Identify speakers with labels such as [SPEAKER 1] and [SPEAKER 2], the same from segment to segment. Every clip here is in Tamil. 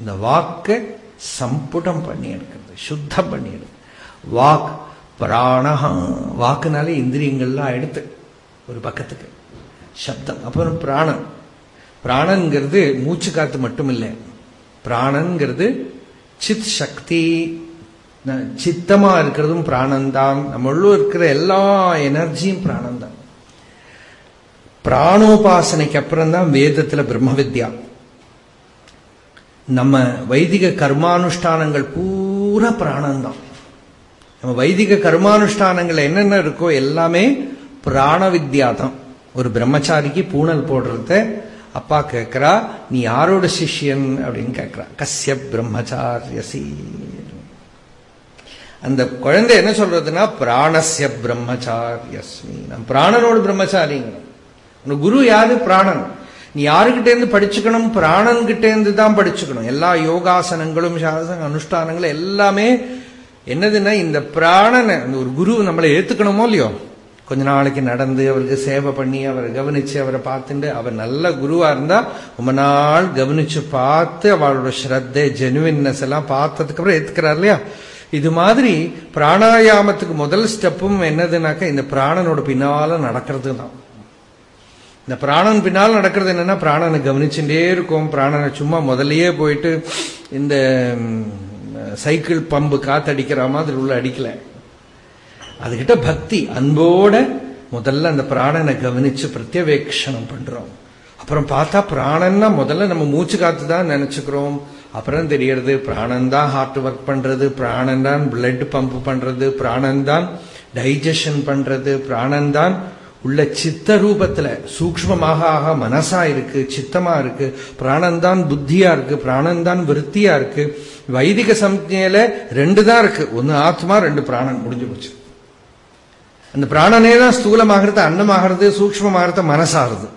[SPEAKER 1] இந்த வாக்கை சம்புடம் பண்ணி எடுக்கிறது சுத்தம் பண்ணி எடுக்கிறது வாக் பிராணஹா வாக்குனாலே இந்திரியங்கள்லாம் எடுத்து ஒரு பக்கத்துக்கு. சப்தம் அப்புறம் பிராணன் பிராணங்கிறது மூச்சு காத்து மட்டும் இல்லை பிராணங்கிறது சித் சக்தி சித்தமா இருக்கிறதும் பிராணந்தான். நம்ம உள்ள இருக்கிற எல்லா எனர்ஜியும் பிராணந்தான். பிராணோபாசனைக்கு அப்புறம் தான் வேதத்துல பிரம்ம வித்யா. நம்ம வைதிக கர்மானுஷ்டானங்கள் பூரா பிராணம்தான். நம்ம வைதிக கர்மானுஷ்டானங்கள் என்னென்ன இருக்கோ எல்லாமே பிராண வித்யா தான் ஒரு பிரம்மச்சாரிக்கு பூணல் போடுறத அப்பா கேட்கிறா நீ யாரோட சிஷ்யன்? அப்படின்னு கேட்கிறா. கசிய பிரம்மச்சாரியசி. அந்த குழந்தை என்ன சொல்றதுன்னா பிராணசிய பிரம்மச்சாரியஸ்மி. நான் பிராணனோட பிரம்மச்சாரிங்க குரு யாரு? பிராணன். நீ யாருகிட்ட இருந்து படிச்சுக்கணும்? பிராணன் கிட்ட இருந்து தான் படிச்சுக்கணும். எல்லா யோகாசனங்களும் அனுஷ்டானங்களும் எல்லாமே என்னதுன்னா இந்த பிராணனை ஒரு குரு நம்மளை ஏத்துக்கணுமோ இல்லையோ? கொஞ்ச நாளைக்கு நடந்து அவருக்கு சேவை பண்ணி அவரை கவனிச்சு அவரை பார்த்துட்டு அவர் நல்ல குருவா இருந்தா ரொம்ப நாள் கவனிச்சு பார்த்து அவளோட ஸ்ரத்தை ஜெனுவின்னஸ் எல்லாம் பார்த்ததுக்கு அப்புறம் ஏத்துக்கிறார் இல்லையா? இது மாதிரி பிராணாயாமத்துக்கு முதல் ஸ்டெப்பும் என்னதுனாக்கா இந்த பிராணனோட பின்னால நடக்கிறது தான் இந்த பிராணன் பின்னால் நடக்கிறது என்னன்னா பிராணனை கவனிச்சுட்டே இருக்கும். பிராணனை சும்மா முதல்லயே போயிட்டு இந்த சைக்கிள் பம்பு காத்தடிக்கிற மாதிரி உள்ள அடிக்கல. அதுகிட்ட பக்தி அன்போட முதல்ல அந்த பிராணனை கவனிச்சு பிரத்யவேக்ஷணம் பண்றோம். அப்புறம் பார்த்தா பிராணன்னா முதல்ல நம்ம மூச்சு காத்து தான் நினைச்சுக்கிறோம். அப்புறம் தெரியறது பிராணன் தான் ஹார்ட் ஒர்க் பண்றது பிராணன் தான் பிளட் பம்ப் பண்றது பிராணன் தான் டைஜஷன் பண்றது பிராணன் தான் உள்ள சித்த ரூபத்துல சூக்ஷ்மமாக ஆக மனசா இருக்கு சித்தமா இருக்கு பிராணந்தான் புத்தியா இருக்கு பிராணந்தான் விருத்தியா இருக்கு வைதிக சம்ஜையில ரெண்டு தான் இருக்கு. ஒன்னு ஆத்மா ரெண்டு பிராணன் முடிஞ்சு போச்சு. அந்த பிராணனே தான் ஸ்தூலமாகிறது அன்னமாகிறது சூக்ஷ்மமாகிறது மனசாகிறது.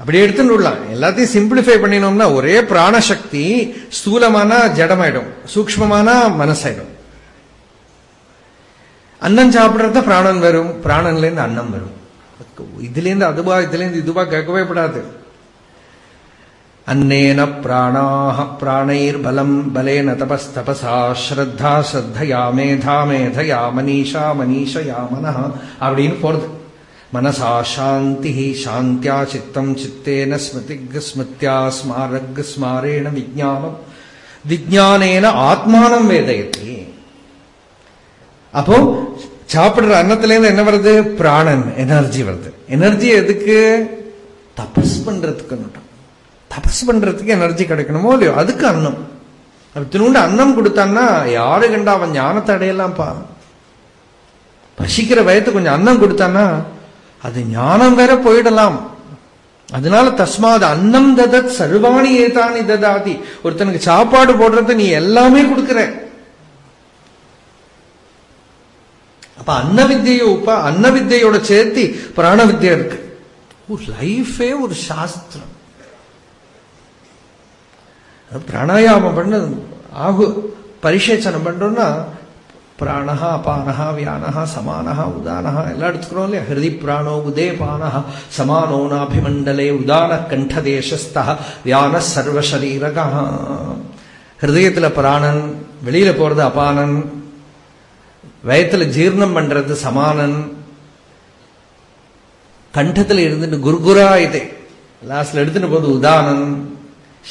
[SPEAKER 1] அப்படி எடுத்துன்னு விடலாம். எல்லாத்தையும் சிம்பிளிஃபை பண்ணினோம்னா ஒரே பிராணசக்தி ஸ்தூலமானா ஜடமாயிடும் சூக்ஷ்மமானா மனசாயிடும். அன்னம் சாப்பிடுறத பிராணன் வரும். பிராணன்ல இருந்து அன்னம் வரும். இதுல இருந்து அதுவா இதுல இருந்து இதுவா கேட்கவே படாது. அன்னேன பிராணாக பிராணைர் பலம் பலேன தபஸ் தபசா ஸ்ரத்தா ஸ்ரத்தயா மேதா மேதயா மனிஷா மனிஷயா மன அப்படின்னு போறது. மனசா சாந்தி சாந்தியா சித்தம் சித்தேன ஸ்மிருதிக் ஸ்மிருத்தியா ஸ்மாரக் ஸ்மாரேண விஜானம் விஜானேன ஆத்மானம் வேதயத்தே. அப்போ சாப்பிடுற அன்னத்துல இருந்து என்ன வருது? பிராணன் எனர்ஜி வருது. எனர்ஜி எதுக்கு? தபஸ் பண்றதுக்கு தபஸ் பண்றதுக்கு எனர்ஜி கிடைக்கணுமோ இல்லையோ? அதுக்கு அன்னம். திருண்டு அன்னம் கொடுத்தான்னா யாரு கண்டா அவன் ஞானத்தை அடையலாம்ப்பா? பசிக்கிற வயத்து கொஞ்சம் அன்னம் கொடுத்தான்னா அது ஞானம் வேற போயிடலாம். அதனால தஸ்மாது அன்னம் ததத் சர்வாணி ஏதானி ததாதி. ஒருத்தனுக்கு சாப்பாடு போடுறது நீ எல்லாமே கொடுக்குற. அப்ப அன்ன வித்தியை உப்ப அன்ன வித்தியோட சேர்த்து பிராண வித்தியா இருக்கு. ஒரு லைஃபே ஒரு சாஸ்திரம். பிராணாயாமம் பண்ண ஆகு பரிசேச்சனம் பண்றோம்னா பிராணஹா அபானஹா வியானஹா சமானஹா உதானஹா எல்லாம் எடுத்துக்கிறோம் இல்லையா? ஹிருதி பிராணோ உதே பானஹா சமானோ நாபிமண்டலே உதான கண்டதேசஸ்தா வியான சர்வசரீரகா ஹிருதயத்துல பிராணன் வெளியில போறது அபானன் வயத்துல ஜீர்ணம் பண்றது சமானன். கண்டத்துல இருந்துட்டு குர்குரா இதே லாஸ்ட்ல எடுத்துட்டு போது உதானன்.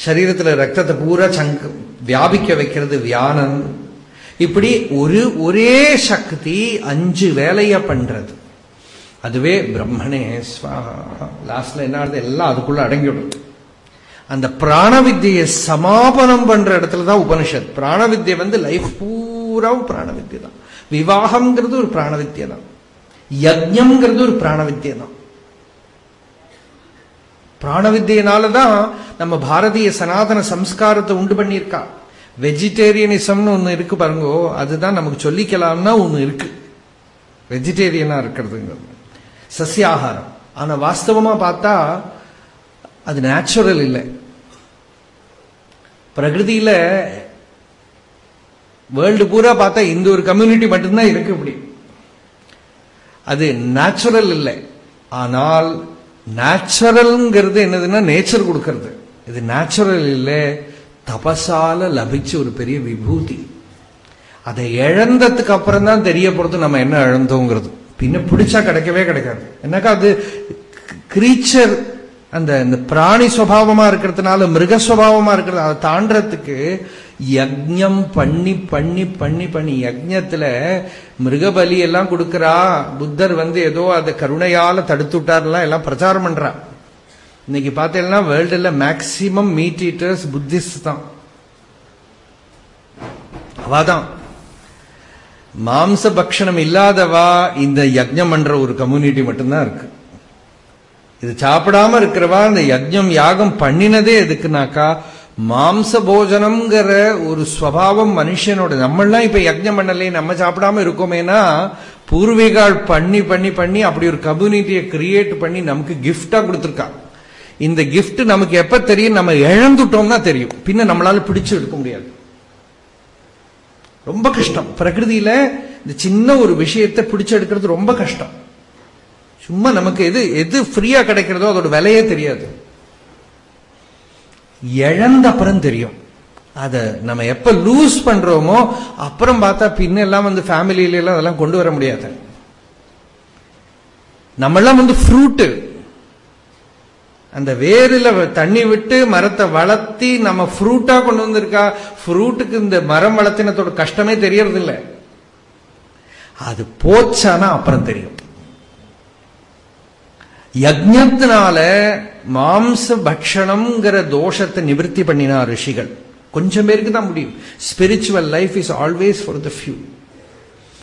[SPEAKER 1] சரீரத்துல ரத்தத்தை பூரா சங்க வியாபிக்க வைக்கிறது வியானன். இப்படி ஒரு ஒரே சக்தி அஞ்சு வேலைய பண்றது. அதுவே பிரம்மணே ஸ்வாஹா. லாஸ்ட்ல என்ன ஆகுது? எல்லாம் அதுக்குள்ள அடங்கிவிடும். அந்த பிராண வித்தியை சமாபனம் பண்ற இடத்துல தான் உபனிஷத். பிராண வித்தியை வந்து லைஃப் பூராவும் பிராண வித்தியை தான் விவாகம்ங்கிறது ஒரு பிராண வித்தியை தான் யஜ்யம்ங்கிறது ஒரு பிராண வித்தியை தான் பிராண வித்தியினாலதான் நம்ம பாரதிய சனாதன சம்ஸ்காரத்தை உண்டு பண்ணியிருக்கா வெஜிடேரியனிசம்னு ஒண்ணு இருக்கு பாருங்கோ அதுதான் நமக்கு சொல்லிக்கலாம்னா ஒண்ணு இருக்கு வெஜிடேரியனா இருக்கிறதுங்கிறது சசியாகாரம் ஆனா வாஸ்தவமா பார்த்தா அது நேச்சுரல் இல்லை பிரகிருதியில வேர்ல்டு பூரா பார்த்தா இந்த ஒரு கம்யூனிட்டி மட்டும்தான் இருக்கு இப்படி. அது நேச்சுரல் இல்லை. ஆனால் நேச்சுரல்ங்கிறது என்னதுன்னா நேச்சர் கொடுக்கறது. இது நேச்சுரல் இல்லை தபசால லபிச்ச ஒரு பெரிய விபூதி. அதை இழந்ததுக்கு அப்புறம் தான் தெரிய போறது நம்ம என்ன இழந்தோங்கிறது. பின்ன பிடிச்சா கிடைக்கவே கிடைக்காது. என்னக்கா அது கிரீச்சர் அந்த இந்த பிராணி சுவாவமா இருக்கிறதுனால மிருக இருக்கிறது அதை தாண்டறதுக்கு யஜ்யம் பண்ணி பண்ணி பண்ணி பண்ணி யஜ்யத்துல மிருகபலி எல்லாம் கொடுக்கறா. புத்தர் வந்து ஏதோ அதை கருணையால தடுத்து விட்டாருலாம் எல்லாம் பிரச்சாரம் பண்றா. இன்னைக்கு பார்த்தீங்கன்னா வேர்ல்டுல மேக்சிமம் மீட் ஈட்டர்ஸ் புத்திஸ்ட் தான். அவாதான். மாம்ச பக்ஷணம் இல்லாதவா இந்த யஜ்யம் பண்ற ஒரு கம்யூனிட்டி மட்டும்தான் இருக்கு. இது சாப்பிடாம இருக்கிறவா? இந்த யஜ்ஞம் யாகம் பண்ணினதே எதுக்குனாக்கா மாம்ச போஜனம்ங்கிற ஒரு ஸ்வபாவம் மனுஷனோட நம்மளாம் இப்ப யஜ்ஞம் பண்ணலே நம்ம சாப்பிடாம இருக்கோமேனா பூர்வீகால் பண்ணி பண்ணி பண்ணி அப்படி ஒரு கம்யூனிட்டியை கிரியேட் பண்ணி நமக்கு கிஃப்டா கொடுத்துருக்கா. இந்த கிஃப்ட் நமக்கு எப்ப தெரியும்? நம்ம இழந்துட்டோம்னா தெரியும். பின்ன நம்மளால பிடிச்சு எடுக்க முடியாது. ரொம்ப கஷ்டம். பிரகிருதியில இந்த சின்ன ஒரு விஷயத்தை பிடிச்சு எடுக்கிறது ரொம்ப கஷ்டம். சும்மா நமக்கு எது எது ஃப்ரீயா கிடைக்கிறதோ அதோட விலையே தெரியாது. இழந்த அப்புறம் தெரியும். அத நம்ம எப்ப லூஸ் பண்றோமோ அப்புறம் பார்த்தா பின்ன எல்லாம் வந்து ஃபேமிலியில எல்லாம் அதெல்லாம் கொண்டு வர முடியாது. நம்மெல்லாம் வந்து ஃப்ரூட்டு அந்த வேரில் தண்ணி விட்டு மரத்தை வளர்த்தி நம்ம ஃப்ரூட்டா கொண்டு வந்திருக்கா ஃப்ரூட்டுக்கு இந்த மரம் வளர்த்தினத்தோட கஷ்டமே தெரியறது இல்லை அது போச்சானா அப்புறம் தெரியும். யஜ்னத்தினால மாம்ச பக்ஷணம்ங்கிற தோஷத்தை நிவர்த்தி பண்ணினா ரிஷிகள். கொஞ்சம் பேருக்கு தான் முடியும். Spiritual life is always for the few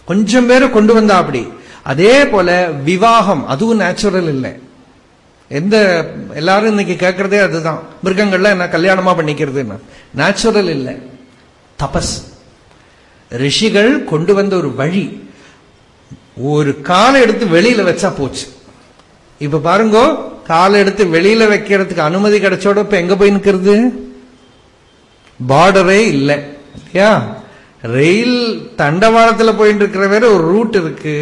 [SPEAKER 1] கொஞ்சம் பேரை கொண்டு வந்தா அப்படி. அதே போல விவாகம் அதுவும் நேச்சுரல் இல்லை. எந்த எல்லாரும் இன்னைக்கு கேட்கறதே அதுதான். மிருகங்கள்லாம் என்ன கல்யாணமா பண்ணிக்கிறது நேச்சுரல் இல்லை. தபஸ். ரிஷிகள் கொண்டு வந்த ஒரு வழி ஒரு காலை எடுத்து வெளியில வச்சா போச்சு. இப்ப பாருங்க காலை எடுத்து வெளியில வைக்கிறதுக்கு அனுமதி கிடைச்சோட இப்ப எங்க போய் நிற்கிறது பார்டரே இல்லை. இல்லையா? ரயில் தண்டவாளத்துல போயிட்டு இருக்கிற வேற ஒரு ரூட் இருக்கு.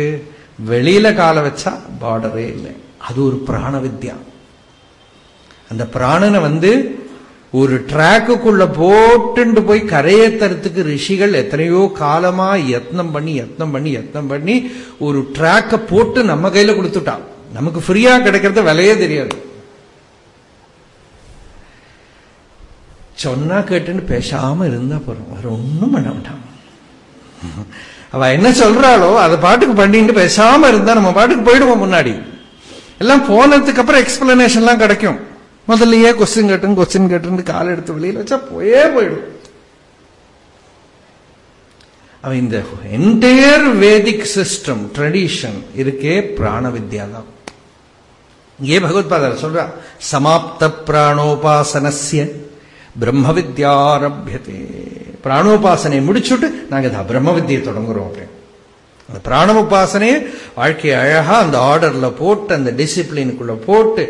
[SPEAKER 1] வெளியில காலை வச்சா பார்டரே இல்லை. அது ஒரு பிராண வித்யா. அந்த பிராணனை வந்து ஒரு ட்ராக்குக்குள்ள போட்டுண்டு போய் கரையேத்துறதுக்கு ரிஷிகள் எத்தனையோ காலமா யத்னம் பண்ணி யத்னம் பண்ணி யத்னம் பண்ணி ஒரு ட்ராக்கை போட்டு நம்ம கையில கொடுத்துட்டான். நமக்கு ஃப்ரீயா கிடைக்கிறத விலையே தெரியாது. சொன்னா கேட்டுன்னு பேசாம இருந்தா போறோம். வேற ஒண்ணும் பண்ண மாட்டான். அவ என்ன சொல்றாளோ அதை பாட்டுக்கு பண்ணிட்டு பேசாம இருந்தா நம்ம பாட்டுக்கு போயிடுவோம் முன்னாடி. எல்லாம் போனதுக்கு அப்புறம் எக்ஸ்பிளனேஷன்லாம் கிடைக்கும். முதல்லயே கொஸ்டின் கேட்டு கொஸ்டின் கேட்டு கால் எடுத்து வெளியில வச்சா போயே போயிடும். அவன் இந்த என்டையர் வேதிக் சிஸ்டம் ட்ரெடிஷன் இருக்கே பிராண வித்யா தான் இங்கே பகவத்பாதர் சொல்றா சமாப்த பிராணோபாசனசிய பிரம்ம வித்யாரபியதே பிராணோபாசனை முடிச்சுட்டு நாங்க இதா பிரம்ம வித்தியை தொடங்குறோம் அப்படின்னு. அந்த பிராண உபாசனையை வாழ்க்கையை அழகா அந்த ஆர்டர்ல போட்டு அந்த டிசிப்ளினுக்குள்ள போட்டு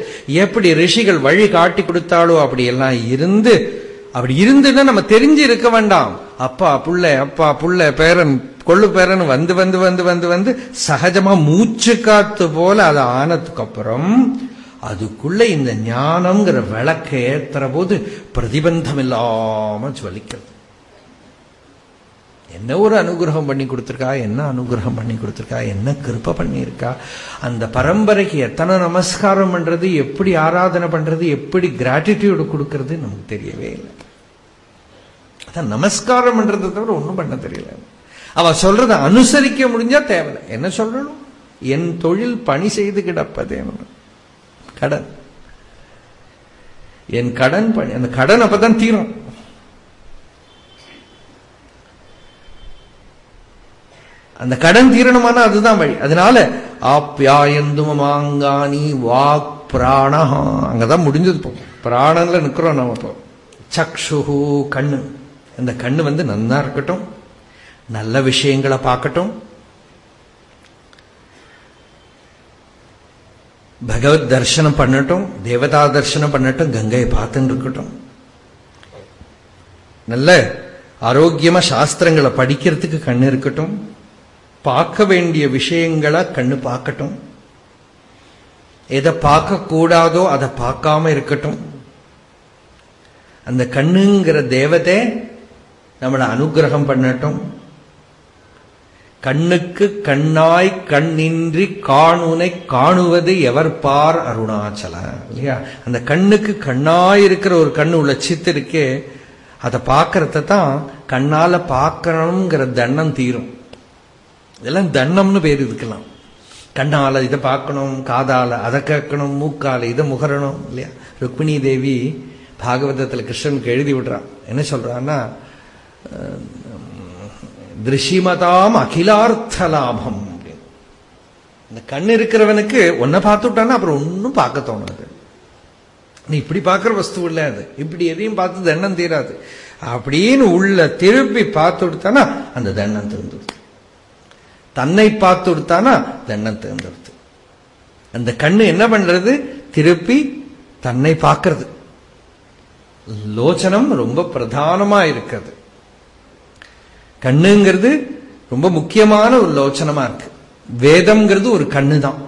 [SPEAKER 1] எப்படி ரிஷிகள் வழி காட்டி கொடுத்தாலோ அப்படி எல்லாம் இருந்து அப்படி இருந்துன்னா நம்ம தெரிஞ்சு இருக்க வேண்டாம். அப்பா புள்ள அப்பா புள்ள பேரன் கொள்ளு பேரன் வந்து வந்து வந்து வந்து வந்து சகஜமா மூச்சு காத்து போல அது ஆனதுக்கு அப்புறம் அதுக்குள்ள இந்த ஞானம்ங்கிற விளக்க ஏத்துற போது பிரதிபந்தம் இல்லாம ஜுவலிக்கிறது என்ன ஒரு அனுகிரகம் பண்ணி கொடுத்துருக்கா? என்ன அனுகிரகம் பண்ணி கொடுத்துருக்கா? என்ன கிருப்ப பண்ணியிருக்கா? அந்த பரம்பரைக்கு எத்தனை நமஸ்காரம் பண்றது? எப்படி ஆராதனை பண்றது? எப்படி கிராட்டிடியூடு கொடுக்கறது? நமக்கு தெரியவே இல்லை. அதான் நமஸ்காரம் பண்றதை தவிர ஒன்றும் பண்ண தெரியல. அவ சொல்றத அனுசரிக்க முடிஞ்சா தேவை என்ன சொல்லணும்? என் தொழில் பணி செய்து கிடப்பதே கடன். என் கடன் பணி அந்த கடன் அப்பதான் தீரும். அந்த கடன் தீரணுமானா அதுதான் வழி. அதனால ஆப்யாயந்து மாங்கானி வாக் பிராணஹா. அங்கதான் முடிஞ்சது போ பிராணன்ல நிக்கிறோம் நம்ம இப்போ. சக்ஷு கண்ணு. அந்த கண்ணு வந்து நன்னா இருக்கட்டும். நல்ல விஷயங்களை பார்க்கட்டும். பகவத் தர்சனம் பண்ணட்டும் தேவதா தர்சனம் பண்ணட்டும் கங்கையை பார்த்துன்னு இருக்கட்டும். நல்ல ஆரோக்கியமா சாஸ்திரங்களை படிக்கிறதுக்கு கண்ணு இருக்கட்டும். பார்க்க வேண்டிய விஷயங்களை கண்ணு பார்க்கட்டும். எதை பார்க்க கூடாதோ அதை பார்க்காம இருக்கட்டும். அந்த கண்ணுங்கிற தேவதை நம்மளை அனுகிரகம் பண்ணட்டும். கண்ணுக்கு கண்ணாய் கண்ணின்றி காணுனை காணுவது எவர் பார் அருணாச்சல இல்லையா? அந்த கண்ணுக்கு கண்ணாய் இருக்கிற ஒரு கண்ணு உள்ள சித்து இருக்கே அதை பார்க்கறத தான் கண்ணால பார்க்கணுங்கிற தண்ணம் தீரும். இதெல்லாம் தண்ணம்னு பேர் இருக்கலாம் கண்ணால இதை பார்க்கணும் காதால அதை கேட்கணும் மூக்கால இதை முகரணும் இல்லையா? ருக்மிணி தேவி பாகவதத்துல கிருஷ்ணனுக்கு எழுதி விடுறான் என்ன சொல்றான்னா திருஷிமதாம் அகிலார்த்த லாபம் இந்த கண் இருக்கிறவனுக்கு ஒன்ன பார்த்துட்டான்னா அப்புறம் ஒன்னும் பார்க்க தோணாது. நீ இப்படி பார்க்கிற வஸ்து இல்ல அது. இப்படி எதையும் பார்த்து தண்டம் தீராது. அப்படின்னு உள்ள திருப்பி பார்த்து விடுத்தானா அந்த தண்டம் திருந்துடுது தன்னை பார்த்து விடுத்தானா தண்டம் திறந்துடுது அந்த கண்ணு என்ன பண்றது? திருப்பி தன்னை பார்க்கறது. லோச்சனம் ரொம்ப பிரதானமா இருக்கிறது. கண்ணுங்கிறது ரொம்ப முக்கியமான ஒரு லோச்சனமா இருக்கு. வேதம்ங்கிறது ஒரு கண்ணு தான்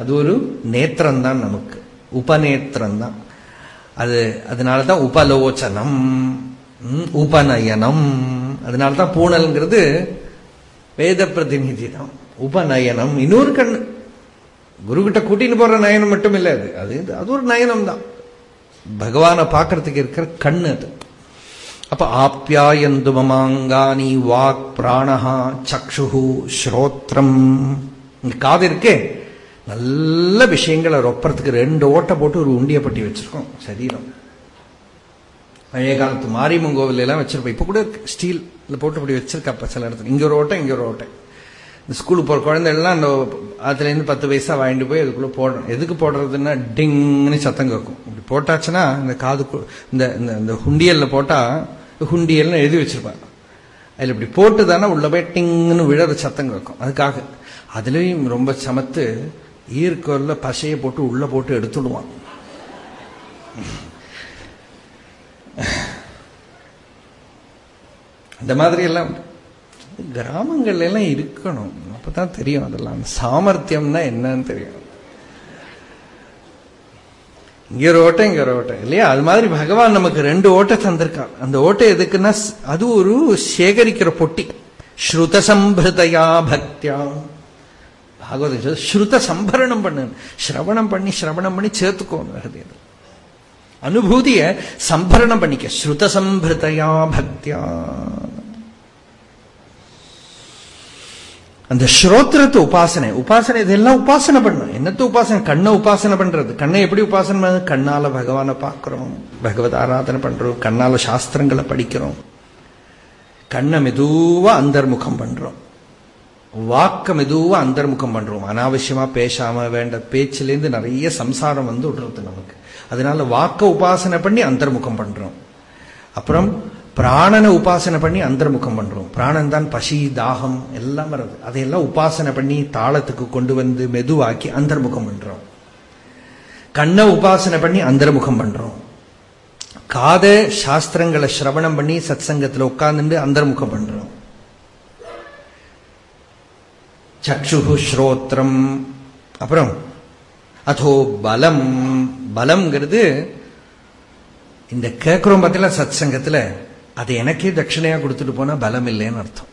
[SPEAKER 1] அது ஒரு நேத்திரம் தான் நமக்கு. உபநேத்திரம் தான் அது அதனாலதான் உபலோச்சனம் உபநயனம். அதனாலதான் பூனல்ங்கிறது வேத பிரதிநிதி தான் உபநயனம் இன்னொரு கண்ணு. குருகிட்ட கூட்டின்னு போற நயனம் மட்டும் இல்லை அது. அது அது ஒரு நயனம் தான் பகவானை பார்க்கறதுக்கு இருக்கிற கண்ணு அது. அப்ப ஆப்யாயந்து மமாங்கானி வாக் பிராணஹா சக்ஷு ஸ்ரோத்ரம் காது இருக்கே நல்ல விஷயங்களை ரொப்பறதுக்கு ரெண்டு ஓட்டை போட்டு ஒரு உண்டிய பட்டி வச்சிருக்கோம் சரீரம் பழைய காலத்து மாரியம்மன் கோவில் எல்லாம் வச்சிருப்போம் இப்ப கூட ஸ்டீல் போட்டு அப்படி வச்சிருக்கப்ப சில இடத்துல இங்க ஒரு ஓட்டை இங்க ஒரு ஓட்டை இந்த ஸ்கூலுக்கு போற குழந்தைகள்லாம் அந்த அதுல இருந்து பத்து வயசா வாங்கிட்டு போய் அதுக்குள்ள போடுறோம் எதுக்கு போடுறதுன்னா டிங்னு சத்தம் கேட்கும் இப்படி போட்டாச்சுன்னா இந்த காது இந்த இந்த ஹுண்டியல்ல போட்டா ஹுண்டியல்னு எழுதி வச்சிருப்பாங்க. அதில் இப்படி போட்டு தானே உள்ள போய் டிங்னு விழற சத்தம் கேட்கும் அதுக்காக. அதுலேயும் ரொம்ப சமத்து ஈர்க்கோல்ல பசையை போட்டு உள்ள போட்டு எடுத்துடுவான். இந்த மாதிரி எல்லாம் கிராமங்கள்ல எல்லாம் இருக்கணும். அப்பதான் தெரியும் அதெல்லாம். சாமர்த்தியம்னா என்னன்னு தெரியும். இங்க ஒரு ஓட்டை இங்க ஒரு ஓட்டை இல்லையா? அது மாதிரி பகவான் நமக்கு ரெண்டு ஓட்டை தந்திருக்கார். அந்த ஓட்டை எதுக்குன்னா அது ஒரு சேகரிக்கிற பொட்டி. ஸ்ருத சம்பிரதையா பக்தியா. பாகவதம் ஸ்ருத சம்பரணம் பண்ணு சிரவணம் பண்ணி சிரவணம் பண்ணி சேர்த்துக்கோங்க ஹிருதயம் அனுபூதிய சம்பரணம் பண்ணிக்க. ஸ்ருத சம்பிரதையா பக்தியா. அந்த ஸ்ரோத்திரத்து உபாசனை உபாசனை இதெல்லாம் உபாசனை பண்ணும் என்னத்த உபாசனை? கண்ணை உபாசனை பண்றது. கண்ணை எப்படி உபாசனை பண்ண கண்ணால பகவானை பார்க்கிறோம். பகவத் ஆராதனை பண்றோம். கண்ணால சாஸ்திரங்களை படிக்கிறோம். கண்ணை மெதுவா அந்தர்முகம் பண்றோம். வாக்க மெதுவா அந்தர்முகம் பண்றோம். அனாவசியமா பேசாம வேண்ட பேச்சிலேருந்து நிறைய சம்சாரம் வந்து விடுறது நமக்கு. அதனால வாக்க உபாசனை பண்ணி அந்தர்முகம் பண்றோம். அப்புறம் பிராணனை உபாசனை பண்ணி அந்தர்முகம் பண்றோம். பிராணன் தான் பசி தாகம் எல்லாம் வருது. அதையெல்லாம் உபாசனை பண்ணி தாளத்துக்கு கொண்டு வந்து மெதுவாக்கி அந்தர்முகம் பண்றோம். கண்ணை உபாசனை பண்ணி அந்தர்முகம் பண்றோம். காத சாஸ்திரங்களை சிரவணம் பண்ணி சத் சங்கத்தில் உட்கார்ந்துட்டு அந்தர்முகம் பண்றோம். சக்ஷு ஸ்ரோத்திரம் அப்புறம் அதோ பலம். பலம்ங்கிறது இந்த கேட்கிறோம் பார்த்தீங்களா சத்சங்கத்தில்? அது எனக்கே தட்சிணையா கொடுத்துட்டு போனா பலம் இல்லைன்னு அர்த்தம்.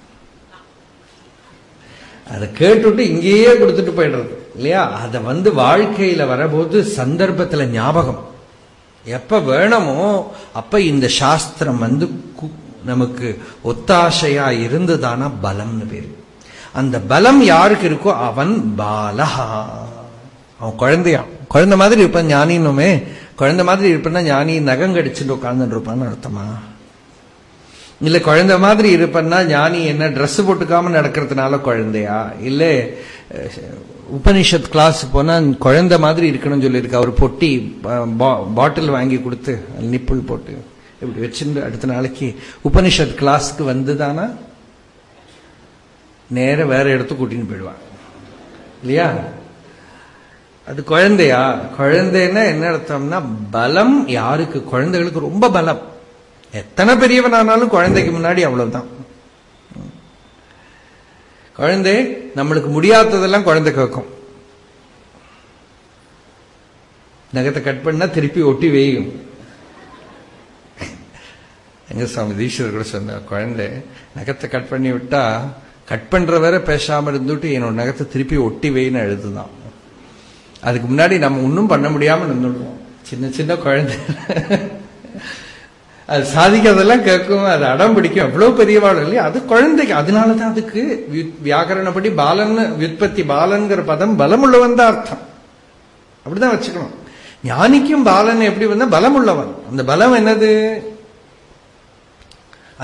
[SPEAKER 1] அதை கேட்டுட்டு இங்கேயே கொடுத்துட்டு போயிடுறது இல்லையா? அதை வந்து வாழ்க்கையில வரபோது சந்தர்ப்பத்துல ஞாபகம். எப்ப வேணுமோ அப்ப இந்த சாஸ்திரம் வந்து நமக்கு ஒத்தாசையா இருந்ததானா பலம்னு பேரு. அந்த பலம் யாருக்கு இருக்கோ அவன் பாலஹா. அவன் குழந்தையா. குழந்தை மாதிரி இருப்பான் ஞானினுமே குழந்தை மாதிரி இருப்பேன்னா ஞானி நகம் கடிச்சுட்டு உட்கார்ந்துட்டு இருப்பான்னு அர்த்தமா? இல்ல குழந்தை மாதிரி இருப்பன்னா ஞானி என்ன ட்ரெஸ் போட்டுக்காம நடக்கிறதுனால குழந்தையா? இல்ல உபனிஷத் கிளாஸ் போனா குழந்தை மாதிரி இருக்கணும்னு சொல்லியிருக்கு. அவர் பொட்டி பாட்டில் வாங்கி கொடுத்து நிப்புள் போட்டு இப்படி வச்சிருந்து அடுத்த நாளைக்கு உபனிஷத் கிளாஸ்க்கு வந்துதானா? நேர வேற இடத்துக்கு கூட்டின்னு போயிடுவான். இல்லையா? அது குழந்தையா? குழந்தைன்னா என்ன அர்த்தம்னா பலம் யாருக்கு? குழந்தைகளுக்கு ரொம்ப பலம். எத்தனை பெரியவனானாலும் குழந்தைக்கு முன்னாடி அவ்வளவுதான். குழந்தை நம்மளுக்கு முடியாததெல்லாம் குழந்தை கேட்கும் நகத்தை கட் பண்ணா திருப்பி ஒட்டி வெய்யும் எங்க சுவாமி ஈஸ்வர் கூட சொன்ன குழந்தை நகத்தை கட் பண்ணி விட்டா கட் பண்ற வரை பேசாம இருந்துட்டு என்னோட நகத்தை திருப்பி ஒட்டி வைன்னு எழுதுதான். அதுக்கு முன்னாடி நம்ம ஒன்றும் பண்ண முடியாம நின்றுடுவோம். சின்ன சின்ன குழந்தை. அது சாதிக்கிறதெல்லாம் கேட்கும் அது அடம் பிடிக்கும். எவ்வளவு பெரியவாள் இல்லையா? அது குழந்தைக்கு அதனாலதான் அதுக்கு வியாக்கரணப்படி பாலன் வியுற்பத்தி பாலன்கிற பதம் பலமுள்ளவன் தான் அர்த்தம். அப்படிதான் வச்சுக்கணும். ஞானிக்கும் பாலன் எப்படி வந்தா பலமுள்ளவன். அந்த பலம் என்னது?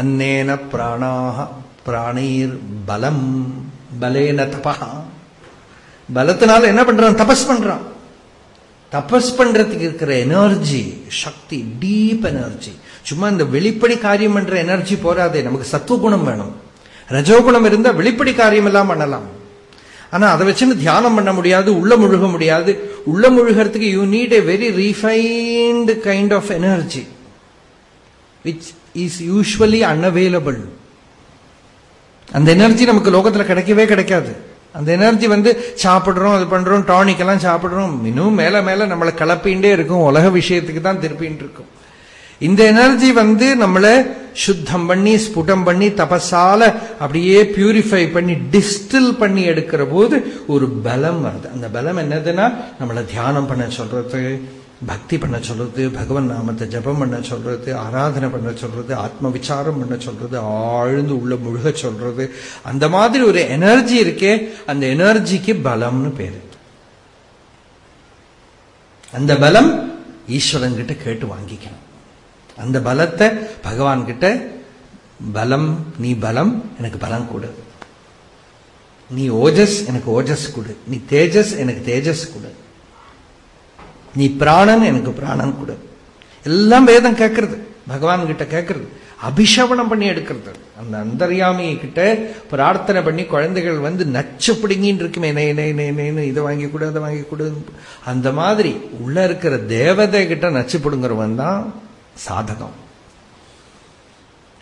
[SPEAKER 1] அன்னேன பிராணாக பிராணீர் பலம் பலேன தபா பலத்தினால என்ன பண்றான்? தபஸ் பண்றான். தபஸ் பண்றதுக்கு இருக்கிற எனர்ஜி சக்தி டீப் எனர்ஜி சும்மா இந்த வெளிப்படி காரியம் என்ற எனர்ஜி போராதே நமக்கு சத்துவகுணம் வேணும். ரஜோகுணம் இருந்தா வெளிப்படி காரியம் எல்லாம் பண்ணலாம். ஆனா அதை வச்சுன்னு தியானம் பண்ண முடியாது உள்ள முழுக முடியாது. உள்ள முழுகிறதுக்கு you need a very refined kind of energy which is usually unavailable அந்த எனர்ஜி நமக்கு லோகத்துல கிடைக்கவே கிடைக்காது. அந்த எனர்ஜி வந்து சாப்பிடுறோம் அது பண்றோம் டானிக் எல்லாம் சாப்பிடுறோம் இன்னும் மேல மேல நம்மளை கலப்பின்ண்டே இருக்கும் உலக விஷயத்துக்கு தான் திருப்பின்னு இருக்கும் இந்த எனர்ஜி வந்து நம்மளை சுத்தம் பண்ணி ஸ்புடம் பண்ணி தபஸால அப்படியே பியூரிஃபை பண்ணி டிஸ்டில் பண்ணி எடுக்கிற போது ஒரு பலம் வருது. அந்த பலம் என்னதுன்னா நம்மளை தியானம் பண்ண சொல்றது பக்தி பண்ண சொல்றது பகவன் நாமத்தை ஜபம் பண்ண சொல்றது ஆராதனை பண்ண சொல்றது ஆத்ம விசாரம் பண்ண சொல்றது ஆழ்ந்து உள்ள முழுக சொல்றது. அந்த மாதிரி ஒரு எனர்ஜி இருக்கே அந்த எனர்ஜிக்கு பலம்னு பேரு. அந்த பலம் ஈஸ்வரன் கிட்ட கேட்டு வாங்கிக்கணும். அந்த பலத்தை பகவான் கிட்ட பலம் நீ பலம் எனக்கு பலம் கொடு. நீ ஓஜஸ் எனக்கு ஓஜஸ் கொடு. நீ தேஜஸ் எனக்கு தேஜஸ் கொடு. நீ பிராணன் எனக்கு பிராணன் கொடு. எல்லாம் வேதம் கேட்கறது. பகவான் கிட்ட கேட்கறது. அபிஷவனம் பண்ணி எடுக்கிறது. அந்த அந்தர்யாமி கிட்ட பிரார்த்தனை பண்ணி குழந்தைகள் வந்து நச்சு பிடுங்கின்னு இருக்குமே நே நே நே நேன்னு இதை வாங்கி கொடு அதை வாங்கி கொடு. அந்த மாதிரி உள்ள இருக்கிற தேவதை கிட்ட நச்சு பிடுங்குறவன் தான் சாதகம்.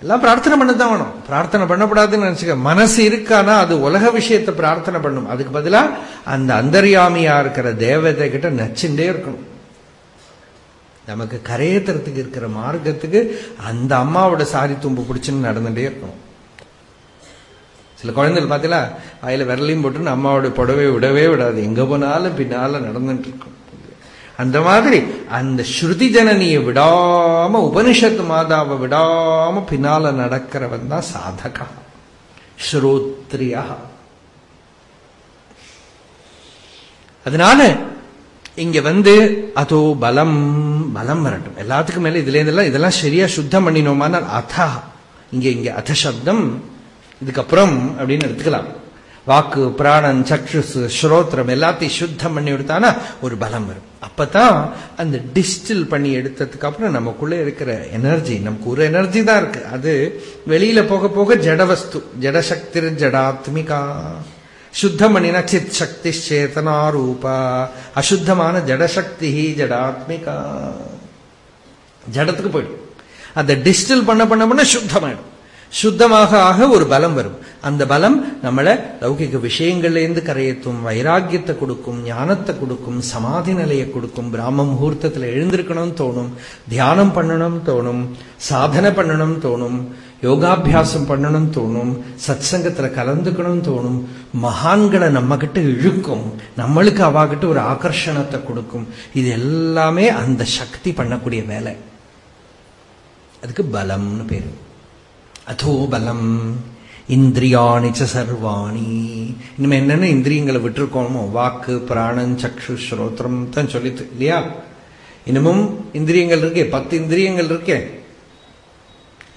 [SPEAKER 1] எல்லாம் பிரார்த்தனை பண்ணதான் வேணும். பிரார்த்தனை பண்ணக்கூடாதுன்னு நினைச்சுக்க மனசு இருக்கானா அது உலக விஷயத்தை பிரார்த்தனை பண்ணும். அதுக்கு பதிலா அந்த அந்தர்யாமியா இருக்கிற தேவதை கிட்ட நச்சுட்டே இருக்கணும். நமக்கு கரையேத்துறதுக்கு இருக்கிற மார்க்கத்துக்கு அந்த அம்மாவோட சாரி தும்பு பிடிச்சுன்னு நடந்துட்டே இருக்கணும். சில குழந்தைகள் பார்த்தீங்களா வாயில விரலையும் போட்டுன்னு அம்மாவோட புடவை விடவே விடாது. எங்க போனாலும் பின்னால நடந்துட்டு இருக்கணும். அந்த மாதிரி அந்த ஸ்ருதி ஜனனியை விடாம உபனிஷத்து மாதாவை விடாம பின்னால நடக்கிறவன் தான் சாதகா. ஸ்ரோத்ரியா. அதனால இங்க வந்து அதோ பலம் பலம் வரட்டும். எல்லாத்துக்கும் மேல இதுல இருந்தெல்லாம் இதெல்லாம் சரியா சுத்தம் பண்ணினோமானால் அதா. இங்க இங்க அத சப்தம் இதுக்கப்புறம் அப்படின்னு எடுத்துக்கலாம். வாக்கு பிராணன் சக்ஷுஸ் ஸ்ரோத்திரம் எல்லாத்தையும் சுத்தம் பண்ணி விடுத்தானா ஒரு பலம் வரும். அப்பதான் அந்த டிஸ்டில் பண்ணி எடுத்ததுக்கு அப்புறம் நமக்குள்ள இருக்கிற எனர்ஜி நமக்கு ஒரு எனர்ஜி தான் இருக்கு. அது வெளியில போக போக ஜடவஸ்து ஜடசக்தி ஜடாத்மிகா. சுத்தம் பண்ணினா சித் சக்தி சேதனா ரூபா. அசுத்தமான ஜடசக்தி ஜடாத்மிகா. ஜடத்துக்கு போயிடும். அந்த டிஸ்டில் பண்ண பண்ண பண்ண சுத்தமாயிடும். சுத்தமாக ஆக ஒரு பலம் வரும். அந்த பலம் நம்மளை லௌகிக விஷயங்கள்லேருந்து கரையத்தும் வைராக்கியத்தை கொடுக்கும் ஞானத்தை கொடுக்கும் சமாதி நிலையை கொடுக்கும் பிராம முகூர்த்தத்தில் எழுந்திருக்கணும்னு தோணும் தியானம் பண்ணணும் தோணும் சாதனை பண்ணணும் தோணும் யோகாபியாசம் பண்ணணும் தோணும் சத் சங்கத்துல கலந்துக்கணும் தோணும் மகான்களை நம்ம கிட்ட இழுக்கும் நம்மளுக்கு அவாகிட்ட ஒரு ஆகர்ஷணத்தை கொடுக்கும். இது எல்லாமே அந்த சக்தி பண்ணக்கூடிய வேலை. அதுக்கு பலம்னு பேரு. அதோ பலம் இந்திரியாணிச்ச சர்வாணி. இனிமே என்னென்ன இந்திரியங்களை விட்டுருக்கோமோ வாக்கு பிராணன் சக்ஷு ஸ்ரோத்திரம் தான் சொல்லித்து இல்லையா? இன்னமும் இந்திரியங்கள் இருக்கே பத்து இந்திரியங்கள் இருக்கே.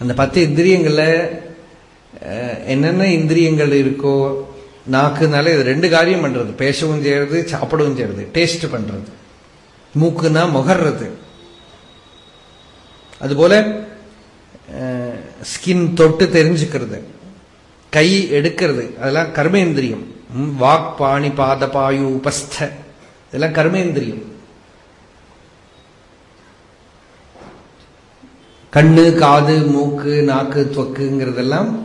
[SPEAKER 1] அந்த பத்து இந்திரியங்கள்ல என்னென்ன இந்திரியங்கள் இருக்கோ நாக்குனால இது ரெண்டு காரியம் பண்றது. பேசவும் செய்யறது சாப்பிடவும் செய்யறது டேஸ்ட் பண்றது. மூக்குனா முகர்றது. அதுபோல ஸ்கின் தொட்டு தெரிஞ்சுக்கிறது. கை எடுக்கிறது. அதெல்லாம் கர்மேந்திரியம். வாக் பாணி பாத பாயு உபஸ்த. இதெல்லாம் கர்மேந்திரியம். கண்ணு காது மூக்கு நாக்கு தொக்குங்கிறதெல்லாம்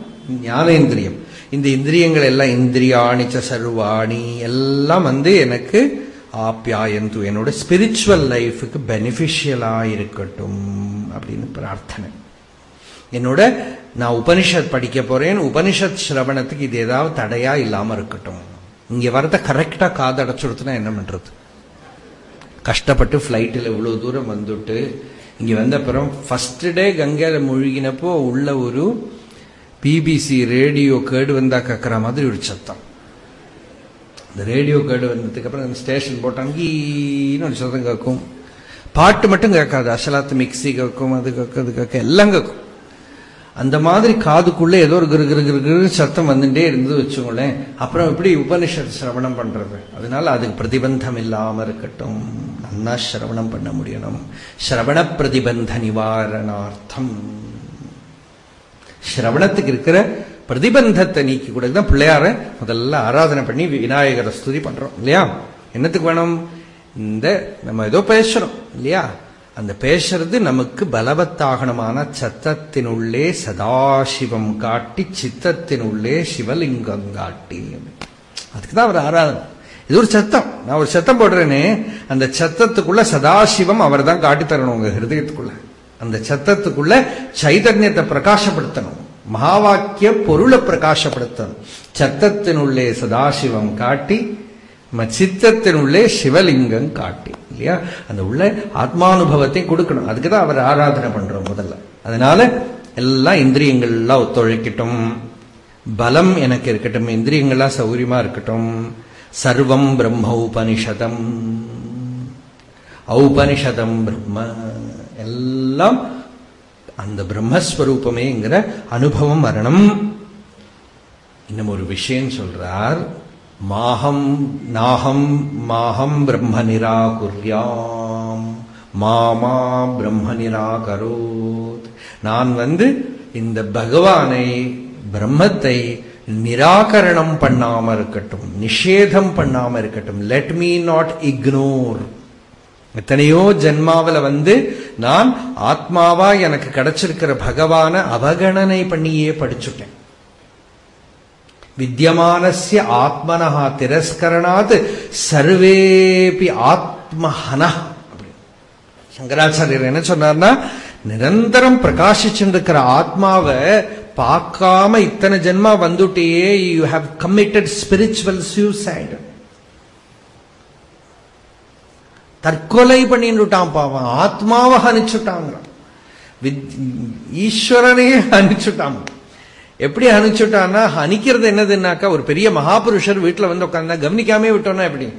[SPEAKER 1] ஞானேந்திரியம். இந்த இந்திரியங்கள் எல்லாம் இந்திரியாணிச்ச சர்வாணி எல்லாம் வந்து எனக்கு ஆப்யாயந்து என்னோட ஸ்பிரிச்சுவல் லைஃபுக்கு பெனிஃபிஷியலா இருக்கட்டும் அப்படின்னு பிரார்த்தனை. என்னோட நான் உபனிஷத் படிக்க போறேன். உபனிஷத் சிரவணத்துக்கு இது ஏதாவது தடையா இல்லாம இருக்கட்டும். இங்க வரத கரெக்டா காதடைச்சுடுத்துனா என்ன பண்றது? கஷ்டப்பட்டு ஃப்ளைட்டில் இவ்வளவு தூரம் வந்துட்டு இங்க வந்த அப்புறம் ஃபர்ஸ்ட் டே கங்கையில மூழ்கினப்போ உள்ள ஒரு பிபிசி ரேடியோ கேடு வந்தா கக்கிற மாதிரி ஒரு சத்தம். இந்த ரேடியோ கேடு வந்ததுக்கு அப்புறம் அந்த ஸ்டேஷன் போட்டாங்க ஒரு சத்தம் கேட்கும் பாட்டு மட்டும் கேட்காது. அசலாத்து மிக்சி கேட்கும் அது கேட்கும் அது கேட்கும் எல்லாம் கேட்கும் அந்த மாதிரி காதுக்குள்ள ஏதோ ஒரு கிரு கிரு கிரு கிரு சத்தம் வந்துட்டே இருந்தது வச்சுக்கோங்களேன். அப்புறம் எப்படி உபனிஷத் சிரவணம் பண்றது? அதனால அதுக்கு பிரதிபந்தம் இல்லாம இருக்கட்டும். நல்லா சிரவணம் பண்ண முடியணும். சிரவண பிரதிபந்த நிவாரணார்த்தம். சிரவணத்துக்கு இருக்கிற பிரதிபந்தத்தை நீக்கி கூட தான் பிள்ளையார முதல்ல ஆராதனை பண்ணி விநாயகரை ஸ்துதி பண்றோம் இல்லையா? என்னத்துக்கு வேணும்? இந்த நம்ம ஏதோ பேசுறோம் இல்லையா? அந்த பேசுறது நமக்கு பலவத்தாகனமான சத்தத்தினுள்ளே சதாசிவம் காட்டி சித்தத்தினுள்ளே சிவலிங்கம் காட்டி. அதுக்குதான் அவர் ஆராதனை இது ஒரு சத்தம். நான் ஒரு சத்தம் போடுறேனே அந்த சத்தத்துக்குள்ள சதாசிவம் அவர் தான் காட்டி தரணும் உங்க ஹிருதயத்துக்குள்ள. அந்த சத்தத்துக்குள்ள சைதன்யத்தை பிரகாசப்படுத்தணும். மகாவாக்கிய பொருளை பிரகாசப்படுத்தணும். சத்தத்தினுள்ளே சதாசிவம் காட்டி சித்தத்தினுள்ளே சிவலிங்கம் காட்டி. இல்லையா? அந்த உள்ள ஆத்மானுபவத்தை கொடுக்கணும். அதுக்கு தான் அவர் ஆராதனை பண்றோம் முதல்ல. அதனால எல்லாம் இந்திரியங்கள்லாம் ஒத்துழைக்கட்டும். பலம் எனக்கு இருக்கட்டும். இந்திரியங்கள்லாம் சௌகரியமா இருக்கட்டும். சர்வம் பிரம்ம உபனிஷதம். ஔபனிஷதம் பிரம்ம. எல்லாம் அந்த பிரம்மஸ்வரூபமேங்கிற அனுபவம் வரணும். இன்னும் ஒரு விஷயம் சொல்றார். மாஹம் நாஹம் மாஹம் பிரம்ம நிராகுர்யாம் மாமா பிரம்ம நிராகரோத் நான் வந்து இந்த பகவானை பிரம்மத்தை நிராகரணம் பண்ணாம இருக்கட்டும் நிஷேதம் பண்ணாம இருக்கட்டும் லெட் மீ நாட் இக்னோர் எத்தனையோ ஜென்மாவில வந்து நான் ஆத்மாவா எனக்கு கிடைச்சிருக்கிற பகவான அவகணனை பண்ணியே படிச்சுட்டேன். வித்தியமானசிய ஆத்மனஹா திரஸ்கரணாத் சர்வேபி ஆத்மஹன சங்கராச்சாரியர் என்ன சொன்னார்னா நிரந்தரம் பிரகாசிச்சுருக்கிற ஆத்மாவை பார்க்காம இத்தனை ஜென்மா வந்துட்டே you have committed spiritual suicide தற்கொலை பண்ணிட்டுட்டான் பாவம். ஆத்மாவை ஹனிச்சுட்டாங்க ஈஸ்வரனே ஹனிச்சுட்டான் எப்படி அனுப்பிச்சுட்டான்னா அணிக்கிறது என்னதுன்னாக்கா ஒரு பெரிய மகாபுருஷர் வீட்டுல வந்து உட்காந்தா கவனிக்காமே விட்டோம்னா எப்படி?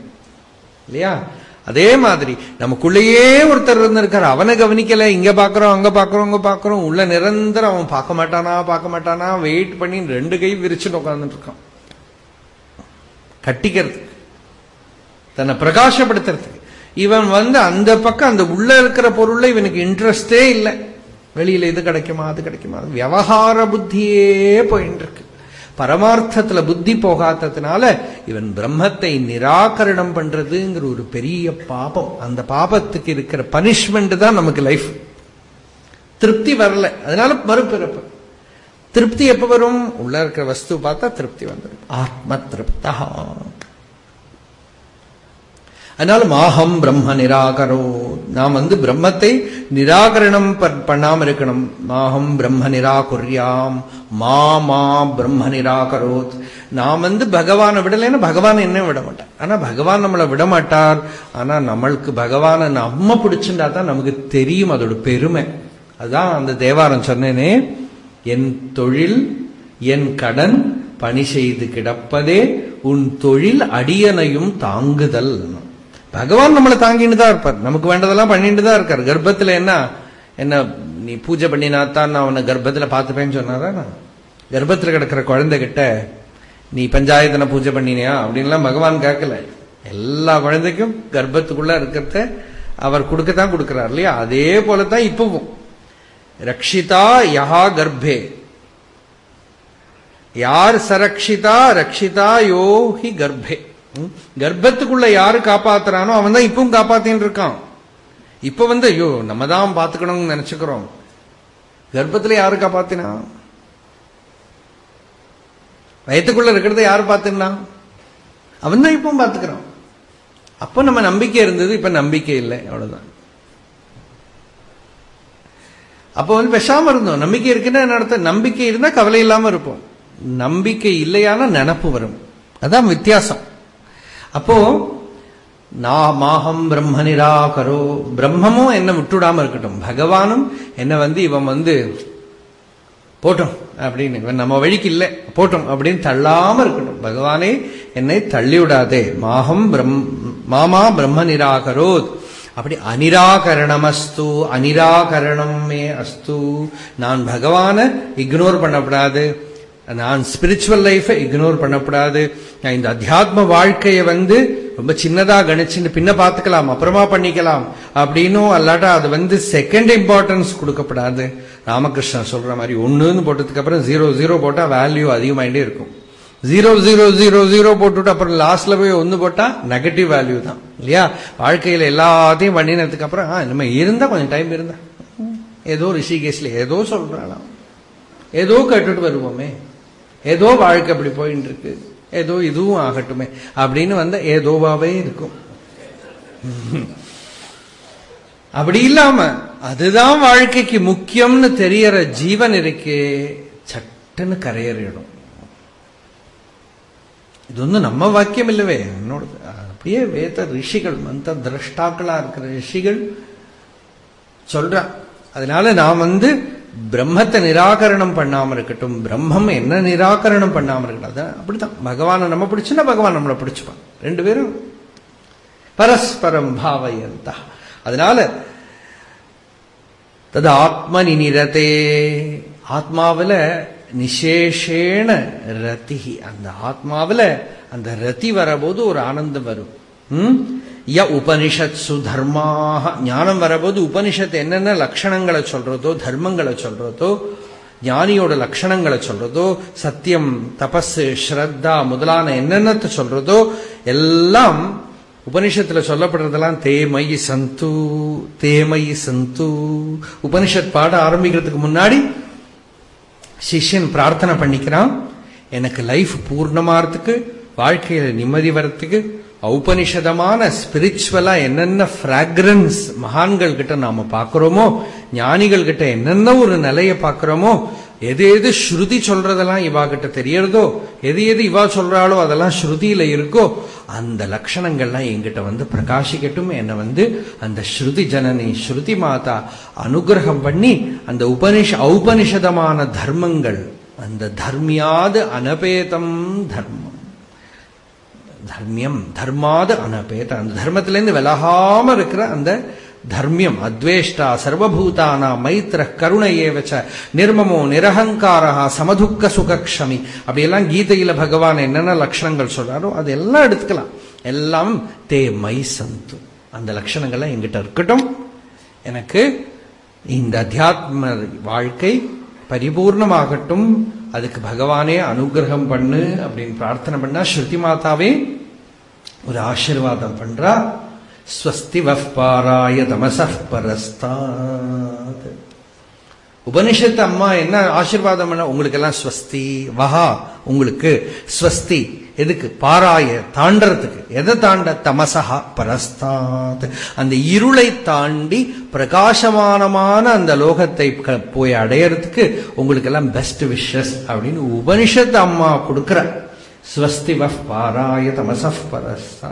[SPEAKER 1] இல்லையா? அதே மாதிரி நமக்குள்ளேயே ஒருத்தர் இருந்திருக்கார். அவனை கவனிக்கல. இங்க பாக்குறோம் அங்க பாக்குறோம் அங்க பாக்குறோம். உள்ள நிரந்தரம் அவன் பார்க்க மாட்டானா பார்க்க மாட்டானா வெயிட் பண்ணி ரெண்டு கை விரிச்சுட்டு உட்காந்துட்டு இருக்கான். கட்டிக்கிறது தன்னை பிரகாசப்படுத்துறதுக்கு. இவன் வந்து அந்த பக்கம் அந்த உள்ள இருக்கிற பொருள்ல இவனுக்கு இன்ட்ரெஸ்டே இல்லை. வெளியில இது கிடைக்குமா அது கிடைக்குமா? விவகார புத்தியே போயின்னு இருக்கு பரமார்த்தத்துல புத்தி போகாததுனால இவன் பிரம்மத்தை நிராகரணம் பண்றதுங்கிற ஒரு பெரிய பாபம். அந்த பாபத்துக்கு இருக்கிற பனிஷ்மெண்ட் தான் நமக்கு லைஃப் திருப்தி வரல. அதனால மறுபிறப்பு. திருப்தி எப்ப வரும்? உள்ள இருக்கிற வஸ்து பார்த்தா திருப்தி வந்துடும் ஆத்ம திருப்தா அதனால மாஹம் பிரம்ம நிராகரோ. நாம் வந்து பிரம்மத்தை நிராகரணம் பண்ணாம இருக்கணும். மாஹம் பிரம்ம நிராகுரியாம். மா மா பிரம்ம நிராகரோத். நாம் வந்து பகவானை விடலைன்னா பகவான் என்ன விட மாட்டார். ஆனா பகவான் நம்மளை விட மாட்டார். ஆனா நம்மளுக்கு பகவானை நம்ம பிடிச்சிருந்தா தான் நமக்கு தெரியும் அதோட பெருமை. அதுதான் அந்த தேவாரம் சொன்னேனே. என் தொழில் என் கடன் பணி செய்து கிடப்பதே உன் தொழில் அடியனையும் தாங்குதல். பகவான் நம்மளை தாங்கிட்டு தான் இருப்பார். நமக்கு வேண்டதெல்லாம் பண்ணிட்டு தான் இருக்கார். கர்ப்பத்துல என்ன? என்ன நீ பூஜை பண்ணினாத்தான் நான் உன்னை கர்ப்பத்துல பார்த்துப்பேன்னு சொன்னாதான் கர்ப்பத்துல கிடக்கிற குழந்தை கிட்ட நீ பஞ்சாயத்தனை பூஜை பண்ணினியா? அப்படின்லாம் பகவான் கேட்கல. எல்லா குழந்தைக்கும் கர்ப்பத்துக்குள்ள இருக்கிறத அவர் கொடுக்கத்தான் கொடுக்கிறார் இல்லையா? அதே போலதான் இப்பவும். ரக்ஷிதா யஹா கர்ப்பே. யார் சரக்ஷிதா ரக்ஷிதா யோஹி கர்ப்பே. கர்ப்பத்துக்குள்ள யாரு காப்பாத்துறானோ அவன் தான் இப்பவும் காப்பாத்தின்னு இருக்கான். இப்ப வந்து ஐயோ நம்ம தான் பாத்துக்கணும்னு நினைச்சுக்கிறோம். கர்ப்பத்துல யாரு காப்பாத்தினா? வயத்துக்குள்ள இருக்கிறத யாரு பாத்துனா அவன் தான் இப்பவும் பாத்துக்கிறான் அப்ப நம்ம நம்பிக்கை இருந்தது இப்ப நம்பிக்கை இல்லை அவ்வளவுதான். அப்போ வந்து பெஷாம இருந்தோம். நம்பிக்கை இருக்குன்னா என்ன நம்பிக்கை இருந்தா கவலை இல்லாம இருப்போம். நம்பிக்கை இல்லையான நினப்பு வரும். அதான் வித்தியாசம். அப்போ நாமாகம் பிரம்ம நிராகரோ பிரம்மமும் என்ன விட்டுடாம இருக்கட்டும். பகவானும் என்ன வந்து இவன் வந்து போட்டோம் அப்படின்னு. இவன் நம்ம வழிக்கு இல்லை போட்டோம் அப்படின்னு தள்ளாம இருக்கட்டும். பகவானே என்னை தள்ளிவிடாதே. மாகம் பிரம் மாமா பிரம்ம நிராகரோத் அப்படி அனிராகரணமஸ்து அனிராகரணம் மே அஸ்து. நான் பகவான இக்னோர் பண்ணக்கூடாது நான் ஸ்பிரிச்சுவல் லைஃபை இக்னோர் பண்ணக்கூடாது. நான் இந்த அத்தியாத்ம வாழ்க்கையை வந்து ரொம்ப சின்னதாக கணிச்சுன்னு பின்ன பார்த்துக்கலாம் அப்புறமா பண்ணிக்கலாம் அப்படின்னும் அல்லாட்டா அது வந்து செகண்ட் இம்பார்ட்டன்ஸ் கொடுக்கப்படாது. ராமகிருஷ்ணன் சொல்ற மாதிரி ஒன்றுன்னு போட்டதுக்கு அப்புறம் ஜீரோ ஜீரோ போட்டால் வேல்யூ அதிகமாகிட்டே இருக்கும். ஜீரோ ஜீரோ ஜீரோ ஜீரோ போட்டுவிட்டு அப்புறம் லாஸ்ட்ல போய் ஒன்று போட்டால் நெகட்டிவ் வேல்யூ தான். இல்லையா? வாழ்க்கையில் எல்லாத்தையும் பண்ணினதுக்கு அப்புறம் நம்ம இருந்தால் கொஞ்சம் டைம் இருந்தா. ஏதோ ரிஷிகேஷ்ல ஏதோ சொல்றாளாம் ஏதோ கேட்டுட்டு வருவோமே. ஏதோ வாழ்க்கை அப்படி போயிட்டு இருக்கு ஏதோ இதுவும் ஆகட்டுமே. அப்படின்னு வந்த ஏதோவாவே இருக்கும். அப்படி இல்லாம அதுதான் வாழ்க்கைக்கு முக்கியம்னு தெரியற ஜீவன் இருக்கே சட்டுன்னு கரையறிடும். இது வந்து நம்ம வாக்கியம் இல்லவே. என்னோட அப்படியே வேத ரிஷிகள் மந்த திரஷ்டாக்களா இருக்கிற ரிஷிகள் சொல்றா அதனால நான் வந்து பிரம்மத்தை நிராகரணம் பண்ணாம இருக்கட்டும் பிரம்மம் என்ன நிராகரணம் பண்ணாம இருக்கட்டும் அதான் அப்படித்தான். பகவானை நம்ம பிடிச்சுன்னா பகவான் நம்மளை பிடிச்சுப்பான். ரெண்டு பேரும் பரஸ்பரம் பாவையந்தா. அதனால தது ஆத்ம நிரதே ஆத்மாவில நிசேஷேன ரதி அந்த ஆத்மாவில அந்த ரதி வரபோது ஒரு ஆனந்தம் வரும். ய உபனிஷத் தர்மாக ஞானம் வரபோது உபனிஷத் என்னென்ன லட்சணங்களை சொல்றதோ தர்மங்களை சொல்றதோ ஞானியோட லட்சணங்களை சொல்றதோ சத்தியம் தபஸ் ஸ்ரத்தா முதலான என்னென்னத்தை சொல்றதோ எல்லாம் உபனிஷத்துல சொல்லப்படுறதெல்லாம் தேமயி சந்து தேமயி சந்து. உபனிஷத் பாட ஆரம்பிக்கிறதுக்கு முன்னாடி சிஷ்யன் பிரார்த்தனை பண்ணிக்கிறான். எனக்கு லைஃப் பூர்ணமாறதுக்கு வாழ்க்கையில நிம்மதி வர்றதுக்கு ஔபனிஷதமான ஸ்பிரிச்சுவலா என்னென்ன பிராக்ரன்ஸ் மகான்கள் கிட்ட நாம பாக்குறோமோ ஞானிகள் கிட்ட என்னென்ன ஒரு நிலைய பாக்குறோமோ எது எது ஸ்ருதி சொல்றதெல்லாம் இவா கிட்ட தெரியறதோ எது எது இவா சொல்றாளோ அதெல்லாம் ஸ்ருதியில இருக்கோ அந்த லட்சணங்கள்லாம் எங்கிட்ட வந்து பிரகாசிக்கட்டும். என்னை வந்து அந்த ஸ்ருதி ஜனனி ஸ்ருதி மாதா அனுகிரகம் பண்ணி அந்த உபனிஷ ஔபனிஷதமான தர்மங்கள் அந்த தர்மியாது அனபேதம் தர்மம். தர்மியம் தர்மாது அனபேத. அந்த தர்மத்திலேருந்து விலகாம இருக்கிற அந்த தர்மியம். அத்வேஷ்டா சர்வபூதானா மைத்திர கருணை ஏவச்ச நிர்மமோ நிரகங்காரா சமதுக்க சுகக்ஷமி. அப்படியெல்லாம் கீதையில பகவான் என்னென்ன லட்சணங்கள் சொல்றாரோ அதெல்லாம் எடுத்துக்கலாம். எல்லாம் தே மை சந்து. அந்த லட்சணங்கள்லாம் எங்கிட்ட இருக்கட்டும். எனக்கு இந்த அத்தியாத்ம வாழ்க்கை பரிபூர்ணமாகட்டும். அதுக்கு பகவானே அனுகிரகம் பண்ணு அப்படின்னு பிரார்த்தனை பண்ணா ஸ்ருதி மாதாவே ஒரு ஆசிர்வாதம் பண்றா. ஸ்வஸ்தி வஃபாராய தமசரஸ்தாத் உபனிஷத்து அம்மா என்ன ஆசிர்வாதம் பண்ண? உங்களுக்கு எல்லாம் ஸ்வஸ்தி வஹா உங்களுக்கு ஸ்வஸ்தி. எதுக்கு? பாராய தாண்டறதுக்கு. எதை தாண்ட? தமசஹா பரஸ்தாத். அந்த இருளை தாண்டி பிரகாசமானமான அந்த லோகத்தை போய் அடையறதுக்கு உங்களுக்கு எல்லாம் பெஸ்ட் விஷஸ் அப்படின்னு உபனிஷத்து அம்மா கொடுக்கிற. ஸ்வஸ்தி பாராய தமசப் பரஸ்தா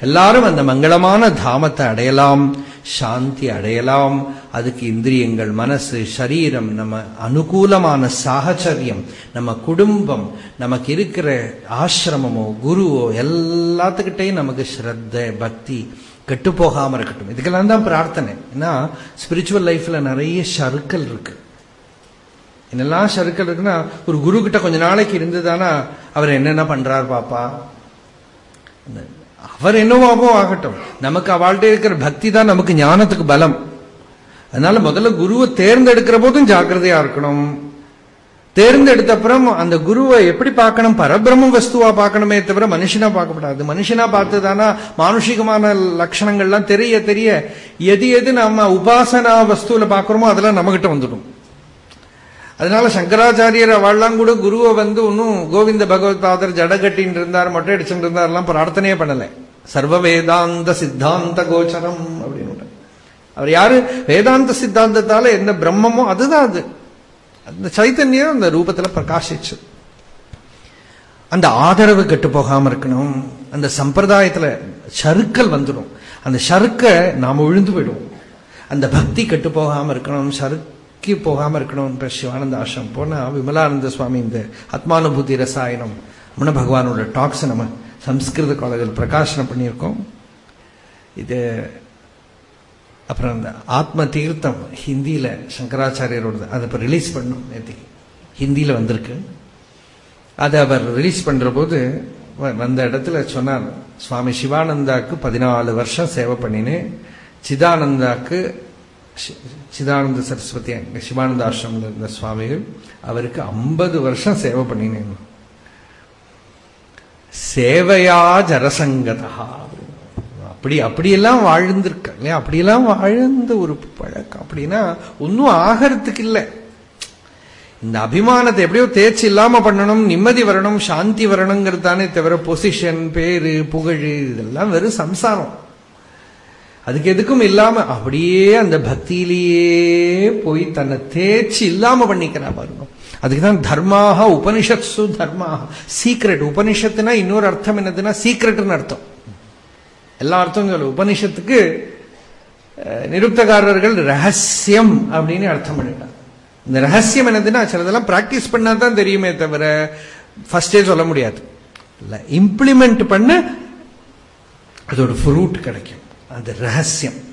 [SPEAKER 1] எல்லாரும் அந்த மங்களமான தாமத்தை அடையலாம் சாந்தி அடையலாம். அதுக்கு இந்திரியங்கள் மனசு சரீரம் நம்ம அனுகூலமான சாகச்சரியம் நம்ம குடும்பம் நமக்கு இருக்கிற ஆசிரமமோ குருவோ எல்லாத்துக்கிட்டையும் நமக்கு ஸ்ரத்த பக்தி கெட்டு போகாம இருக்கட்டும். இதுக்கெல்லாம் தான் பிரார்த்தனை. ஏன்னா ஸ்பிரிச்சுவல் லைஃப்ல நிறைய சருக்கள் இருக்கு. என்னெல்லாம் சருக்கள் இருக்குன்னா ஒரு குரு கிட்ட கொஞ்ச நாளைக்கு இருந்ததுதானா அவர் என்னென்ன பண்றார் பாப்பா? அவர் என்னவாகவோ ஆகட்டும். நமக்கு அவள்கிட்ட இருக்கிற பக்தி தான் நமக்கு ஞானத்துக்கு பலம். அதனால முதல்ல குருவை தேர்ந்தெடுக்கிற போதும் ஜாக்கிரதையா இருக்கணும். தேர்ந்தெடுத்த அப்புறம் அந்த குருவை எப்படி பார்க்கணும்? பரபிரம வஸ்துவா பார்க்கணுமே தவிர மனுஷனா பார்க்கப்படாது. மனுஷனா பார்த்துதானா மானுஷிகமான லட்சணங்கள்லாம் தெரிய தெரிய எது எது நம்ம உபாசனா வஸ்துவில பார்க்கிறோமோ அதெல்லாம் நம்மகிட்ட வந்துடும். அதனால சங்கராச்சாரியர் அவள்லாம் கூட குருவை வந்து ஒன்னும் கோவிந்த பகவத் பாதர் ஜட கட்டின்னு இருந்தார் மொட்டை அடிச்சுட்டு இருந்தார்லாம் பிரார்த்தனையே பண்ணல. சர்வ வேதாந்த சித்தாந்த கோச்சரம் அப்படின்னு அவர் யாரு? வேதாந்த சித்தாந்தத்தால என்ன பிரம்மமோ அதுதான் அது. அந்த சைத்தன்யம் அந்த ரூபத்துல பிரகாசிச்சு. அந்த ஆதரவு கெட்டு போகாம இருக்கணும். அந்த சம்பிரதாயத்துல சருக்கள் வந்துடும். அந்த சருக்க நாம விழுந்து போயிடுவோம். அந்த பக்தி கெட்டு போகாம இருக்கணும். கீ போகாம இருக்கணும் சிவானந்த ஆசிரம் போனா விமலானந்த சுவாமி இந்த ஆத்மானுபூதி ரசாயனம் முன்ன பகவானோட டாக்ஸ் நம்ம சம்ஸ்கிருத காலேஜில் பிரகாசனம் பண்ணியிருக்கோம் இது அப்புறம் அந்த ஆத்ம தீர்த்தம் ஹிந்தியில சங்கராச்சாரியரோட அதை இப்போ ரிலீஸ் பண்ணும் நேற்று ஹிந்தியில வந்திருக்கு அதை அவர் ரிலீஸ் பண்ணுற போது வந்த இடத்துல சொன்னார் சுவாமி சிவானந்தாக்கு பதினாலு வருஷம் சேவை பண்ணினேன் சிதானந்தாக்கு சிதானந்த சரஸ்வதி அங்கே சிவானந்த ஆசிரமில் இருந்த சுவாமிகள் அவருக்கு ஐம்பது வருஷம் சேவை பண்ணினேன் சேவையா ஜரசங்கதா அப்படி அப்படியெல்லாம் வாழ்ந்திருக்க இல்லையா அப்படியெல்லாம் வாழ்ந்த ஒரு பழக்கம் அப்படின்னா ஒன்றும் ஆகிறதுக்கு இல்லை இந்த அபிமானத்தை எப்படியோ தேர்ச்சி இல்லாம பண்ணணும் நிம்மதி வரணும் சாந்தி வரணுங்கிறது தானே தவிர பொசிஷன் பேரு புகழ் இதெல்லாம் வெறும் சம்சாரம் அதுக்கு எதுக்கும் இல்லாம அப்படியே அந்த பக்தியிலேயே போய் தன்னை தேய்ச்சி இல்லாம பண்ணிக்கிறா பாருங்க. அதுக்குதான் தர்மாக உபனிஷத்சு தர்மாக சீக்ரெட் உபனிஷத்துனா இன்னொரு அர்த்தம் என்னதுன்னா சீக்ரெட்னு அர்த்தம். எல்லா அர்த்தம் சொல்ல உபனிஷத்துக்கு நிருப்தகாரர்கள் ரகசியம் அப்படின்னு அர்த்தம் பண்ணிட்டாங்க இந்த ரகசியம் என்னதுன்னா சிலதெல்லாம் பிராக்டிஸ் பண்ணா தான் தெரியுமே தவிர ஃபர்ஸ்டே சொல்ல முடியாது. இல்ல இம்ப்ளிமெண்ட் பண்ண அதோட ஃப்ரூட் கிடைக்கும். அது ரகசியம்.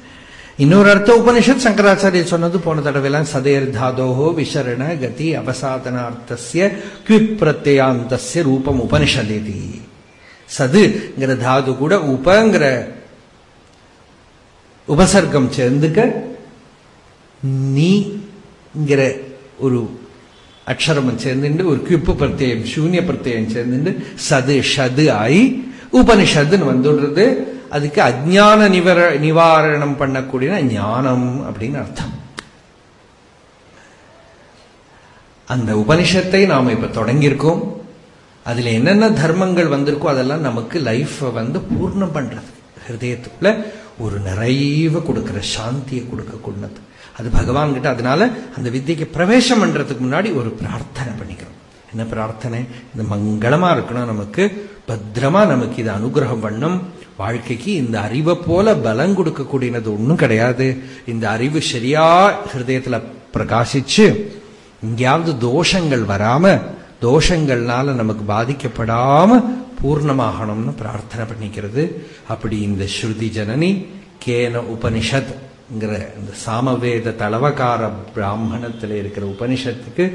[SPEAKER 1] இன்னொரு அர்த்த உபனிஷத் சங்கராச்சாரிய சொன்னது போன தடவைலாம் சதேர் தாதோஹோ விசரண கதி அவசாதனார்த்தசிய குவிப் பிரத்யாந்தசிய ரூபம் உபனிஷதேதி. சதுங்கிற தாது கூட உபங்கிற உபசர்க்கம் சேர்ந்துக்க நீங்கிற ஒரு அக்ஷரமும் சேர்ந்துட்டு ஒரு கிப்பு பிரத்யம் சூன்ய பிரத்யம் சேர்ந்துட்டு சது ஷது ஆகி உபனிஷத்துன்னு வந்துடுறது. அதுக்கு அஜான நிவர நிவாரணம் பண்ணக்கூடிய ஞானம் அப்படின்னு அர்த்தம். அந்த உபனிஷத்தை நாம இப்ப தொடங்கியிருக்கோம். அதுல என்னென்ன தர்மங்கள் வந்திருக்கோ அதெல்லாம் நமக்கு லைஃப்பை வந்து பூர்ணம் பண்றது. ஹிருதயத்துக்குள்ள ஒரு நிறைவ கொடுக்கிற சாந்தியை கொடுக்க அது பகவான் கிட்ட அதனால அந்த வித்தியக்கு பிரவேசம் பண்றதுக்கு முன்னாடி ஒரு பிரார்த்தனை பண்ணிக்கிறோம். என்ன பிரார்த்தனை? இந்த மங்களமா இருக்கணும் நமக்கு. பத்திரமா நமக்கு இது அனுகிரகம் பண்ணும். வாழ்க்கைக்கு இந்த அறிவை போல பலம் கொடுக்கக்கூடியது ஒன்றும் கிடையாது. இந்த அறிவு சரியா ஹிருதயத்துல பிரகாசிச்சு எங்கேயாவது தோஷங்கள் வராம தோஷங்கள்னால நமக்கு பாதிக்கப்படாம பூர்ணமாகணும்னு பிரார்த்தனை பண்ணிக்கிறது. அப்படி இந்த ஸ்ருதி ஜனனி கேன உபனிஷத் இந்த சாமவேத தளவகார பிராமணத்தில் இருக்கிற உபனிஷத்துக்கு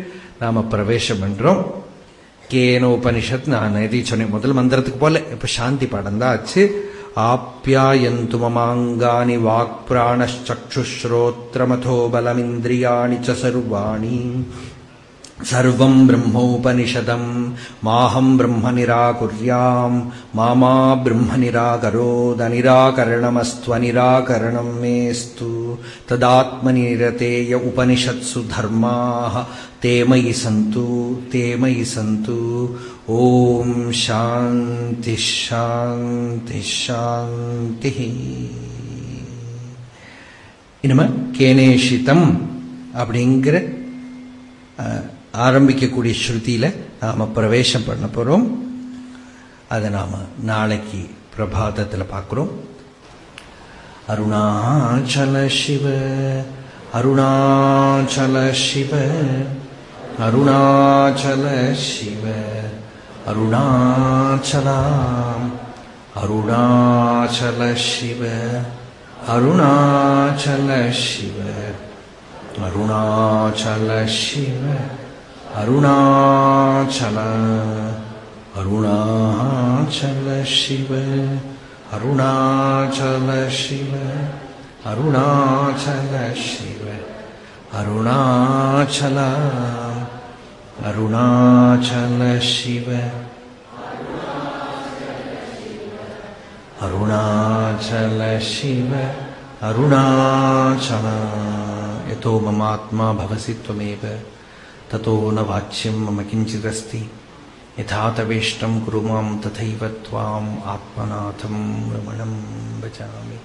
[SPEAKER 1] நாம பிரவேசம் பண்றோம். கேன உபனிஷத் நான் எதையும் சொன்னேன் முதல் மந்திரத்துக்கு போல இப்ப சாந்தி படம் தான் ஆச்சு आप्यायन्तु ममाङ्गानि वाक्प्राणश्चक्षुः बलमिन्द्रियाणि च सर्वाणि। सर्वम् ब्रह्मोपनिषदम् माहम् ब्रह्म निराकुर्याम् मा ब्रह्मनिराकरोदनिराकरणमस्त्वनिराकरणम् मेऽस्तु। तदात्मनिरतेय उपनिषत्सु धर्माः ते मयि सन्तु ते मयि सन्तु। ॐ शान्तिः शान्तिः शान्तिः இனிமே கேனேஷிதம் அப்படிங்கிற ஆரம்பிக்கக்கூடிய ஸ்ருதியில நாம பிரவேசம் பண்ண போறோம் அதை நாம நாளைக்கு பிரபாதத்தில் பார்க்கிறோம் அருணாச்சல சிவ அருணாச்சல சிவ அருணாச்சல சிவ அருணாச்சலாம் அருணாச்சல சிவ அருணாச்சல சிவ அருணாச்சல சிவ அருணாச்சல அருணாச்சல சிவ அருணாச்சல சிவ அருணாச்சல சிவ அருணாச்சலா अरुणाचल शिव। अरुणाचल शिव। अरुणाचल। यतो ममात्मा भवसि त्वमेव। ततो न वाच्यं मम किञ्चिदस्ति। यथा तवेष्टं कुरु माँ तथैव त्वाम् आत्मनाथं रमणं भजामि।